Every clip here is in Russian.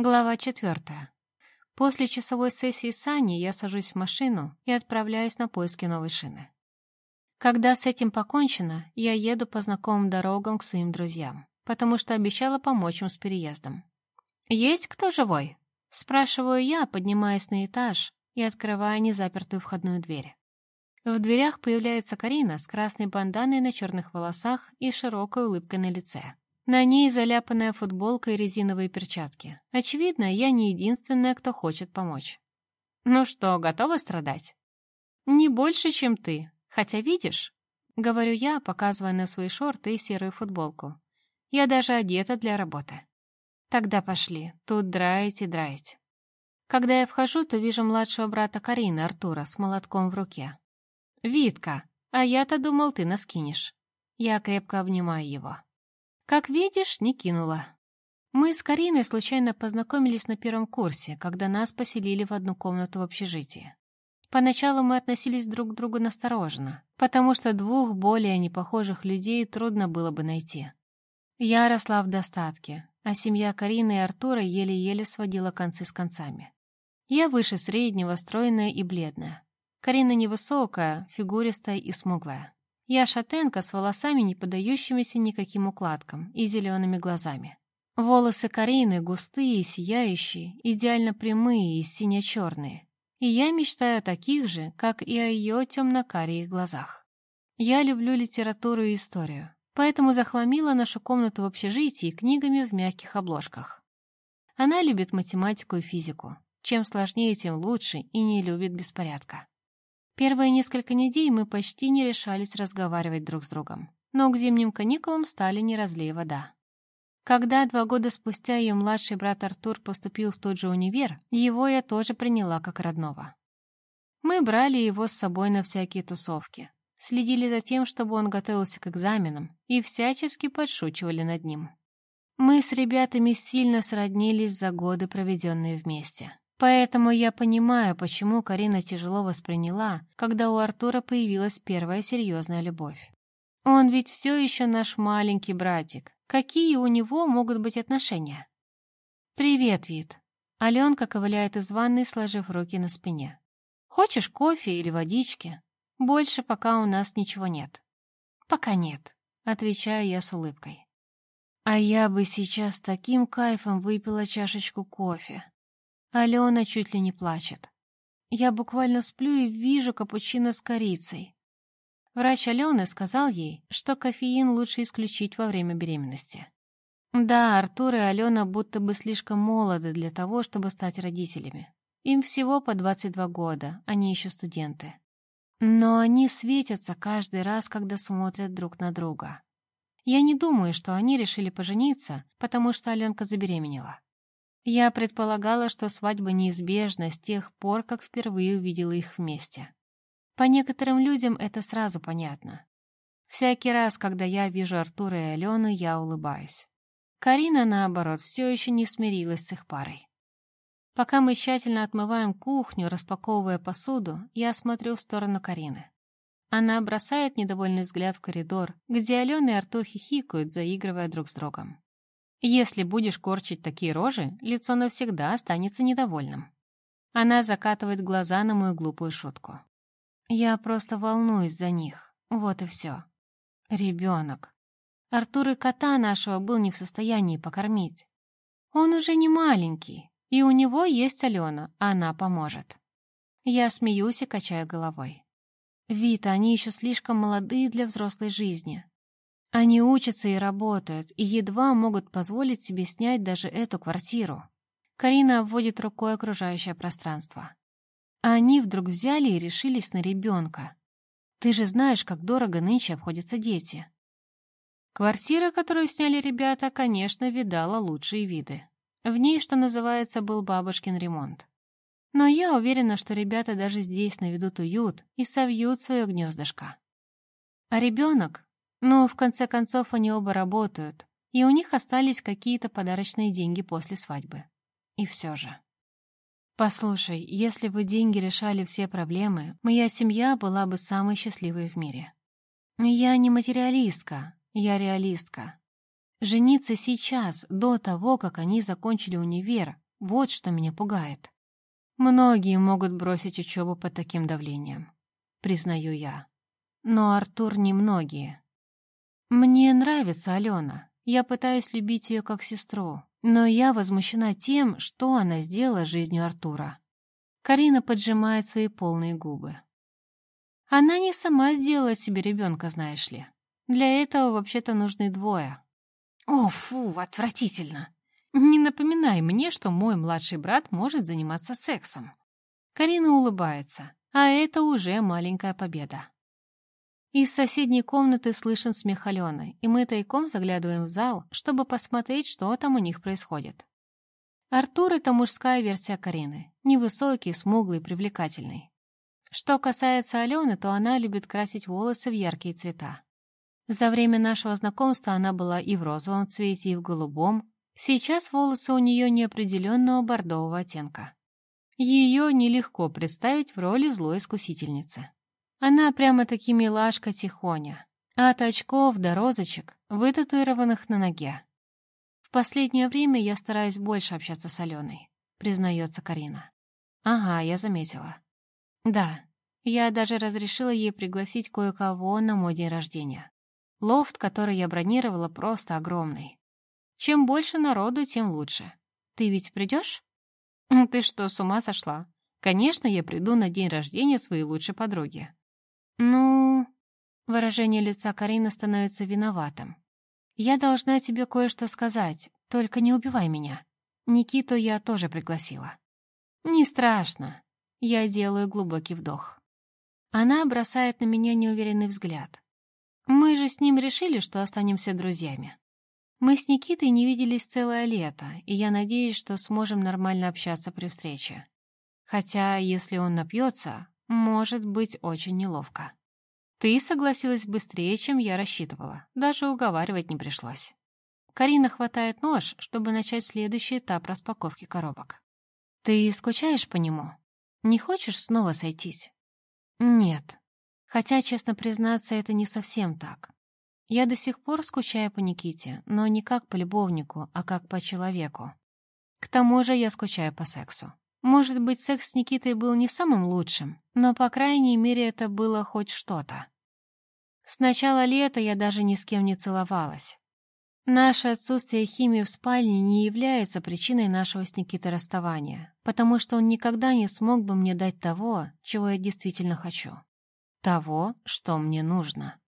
Глава четвертая. После часовой сессии с Аней я сажусь в машину и отправляюсь на поиски новой шины. Когда с этим покончено, я еду по знакомым дорогам к своим друзьям, потому что обещала помочь им с переездом. «Есть кто живой?» — спрашиваю я, поднимаясь на этаж и открывая незапертую входную дверь. В дверях появляется Карина с красной банданой на черных волосах и широкой улыбкой на лице. На ней заляпанная футболка и резиновые перчатки. Очевидно, я не единственная, кто хочет помочь. «Ну что, готова страдать?» «Не больше, чем ты. Хотя видишь?» — говорю я, показывая на свои шорты и серую футболку. «Я даже одета для работы». «Тогда пошли. Тут драить и драить». Когда я вхожу, то вижу младшего брата Карины, Артура, с молотком в руке. «Витка, а я-то думал, ты нас кинешь». Я крепко обнимаю его. Как видишь, не кинула. Мы с Кариной случайно познакомились на первом курсе, когда нас поселили в одну комнату в общежитии. Поначалу мы относились друг к другу настороженно, потому что двух более непохожих людей трудно было бы найти. Я росла в достатке, а семья Карины и Артура еле-еле сводила концы с концами. Я выше среднего, стройная и бледная. Карина невысокая, фигуристая и смуглая. Я шатенка с волосами, не поддающимися никаким укладкам, и зелеными глазами. Волосы Карины густые, сияющие, идеально прямые и сине-черные. И я мечтаю о таких же, как и о ее темно-карих глазах. Я люблю литературу и историю, поэтому захламила нашу комнату в общежитии книгами в мягких обложках. Она любит математику и физику. Чем сложнее, тем лучше, и не любит беспорядка. Первые несколько недель мы почти не решались разговаривать друг с другом. Но к зимним каникулам стали не разлей вода. Когда два года спустя ее младший брат Артур поступил в тот же универ, его я тоже приняла как родного. Мы брали его с собой на всякие тусовки, следили за тем, чтобы он готовился к экзаменам, и всячески подшучивали над ним. Мы с ребятами сильно сроднились за годы, проведенные вместе. Поэтому я понимаю, почему Карина тяжело восприняла, когда у Артура появилась первая серьезная любовь. Он ведь все еще наш маленький братик. Какие у него могут быть отношения? «Привет, Вит». Аленка ковыляет из ванной, сложив руки на спине. «Хочешь кофе или водички? Больше пока у нас ничего нет». «Пока нет», — отвечаю я с улыбкой. «А я бы сейчас таким кайфом выпила чашечку кофе», Алена чуть ли не плачет. Я буквально сплю и вижу капучино с корицей. Врач Алены сказал ей, что кофеин лучше исключить во время беременности. Да, Артур и Алена будто бы слишком молоды для того, чтобы стать родителями. Им всего по 22 года, они еще студенты. Но они светятся каждый раз, когда смотрят друг на друга. Я не думаю, что они решили пожениться, потому что Аленка забеременела. Я предполагала, что свадьба неизбежна с тех пор, как впервые увидела их вместе. По некоторым людям это сразу понятно. Всякий раз, когда я вижу Артура и Алену, я улыбаюсь. Карина, наоборот, все еще не смирилась с их парой. Пока мы тщательно отмываем кухню, распаковывая посуду, я смотрю в сторону Карины. Она бросает недовольный взгляд в коридор, где Алена и Артур хихикают, заигрывая друг с другом. Если будешь корчить такие рожи, лицо навсегда останется недовольным. Она закатывает глаза на мою глупую шутку. Я просто волнуюсь за них. Вот и все. Ребенок. Артур и кота нашего был не в состоянии покормить. Он уже не маленький, и у него есть Алена, она поможет. Я смеюсь и качаю головой. Вита, они еще слишком молодые для взрослой жизни. Они учатся и работают, и едва могут позволить себе снять даже эту квартиру. Карина обводит рукой окружающее пространство. А они вдруг взяли и решились на ребенка. Ты же знаешь, как дорого нынче обходятся дети. Квартира, которую сняли ребята, конечно, видала лучшие виды. В ней, что называется, был бабушкин ремонт. Но я уверена, что ребята даже здесь наведут уют и совьют свое гнездышко. А ребенок, но, в конце концов, они оба работают, и у них остались какие-то подарочные деньги после свадьбы. И все же. Послушай, если бы деньги решали все проблемы, моя семья была бы самой счастливой в мире. Я не материалистка, я реалистка. Жениться сейчас, до того, как они закончили универ, Вот что меня пугает. Многие могут бросить учебу под таким давлением, признаю я. Но Артур не многие. Мне нравится Алена. Я пытаюсь любить ее как сестру, но я возмущена тем, что она сделала жизнью Артура. Карина поджимает свои полные губы. Она не сама сделала себе ребенка, знаешь ли. Для этого вообще-то нужны двое. О, фу, отвратительно. Не напоминай мне, что мой младший брат может заниматься сексом. Карина улыбается, а это уже маленькая победа. Из соседней комнаты слышен смех Алены, и мы тайком заглядываем в зал, чтобы посмотреть, что там у них происходит. Артур — это мужская версия Карины. Невысокий, смуглый, привлекательный. Что касается Алены, то она любит красить волосы в яркие цвета. За время нашего знакомства она была и в розовом цвете, и в голубом. Сейчас волосы у нее неопределенного бордового оттенка. Ее нелегко представить в роли злой искусительницы. Она прямо-таки милашка тихоня. От очков до розочек, вытатуированных на ноге. В последнее время я стараюсь больше общаться с Аленой, признается Карина. Ага, я заметила. Да, я даже разрешила ей пригласить кое-кого на мой день рождения. Лофт, который я бронировала, просто огромный. Чем больше народу, тем лучше. Ты ведь придешь? Ты что, с ума сошла? Конечно, я приду на день рождения своей лучшей подруги. «Ну...» Выражение лица Карины становится виноватым. «Я должна тебе кое-что сказать, только не убивай меня. Никиту я тоже пригласила». «Не страшно». Я делаю глубокий вдох. Она бросает на меня неуверенный взгляд. Мы же с ним решили, что останемся друзьями. Мы с Никитой не виделись целое лето, и я надеюсь, что сможем нормально общаться при встрече. Хотя, если он напьется, может быть очень неловко. Ты согласилась быстрее, чем я рассчитывала. Даже уговаривать не пришлось. Карина хватает нож, чтобы начать следующий этап распаковки коробок. Ты скучаешь по нему? Не хочешь снова сойтись? Нет. Хотя, честно признаться, это не совсем так. Я до сих пор скучаю по Никите, но не как по любовнику, а как по человеку. К тому же я скучаю по сексу. Может быть, секс с Никитой был не самым лучшим, но, по крайней мере, это было хоть что-то. С начала лета я даже ни с кем не целовалась. Наше отсутствие химии в спальне не является причиной нашего с Никитой расставания, потому что он никогда не смог бы мне дать того, чего я действительно хочу. Того, что мне нужно.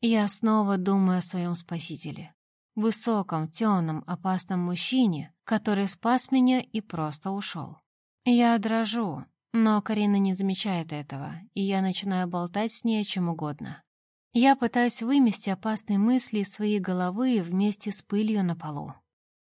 Я снова думаю о своем спасителе. Высоком, темном, опасном мужчине, который спас меня и просто ушел. Я дрожу, но Карина не замечает этого, и я начинаю болтать с ней о чем угодно. Я пытаюсь вымести опасные мысли из своей головы вместе с пылью на полу.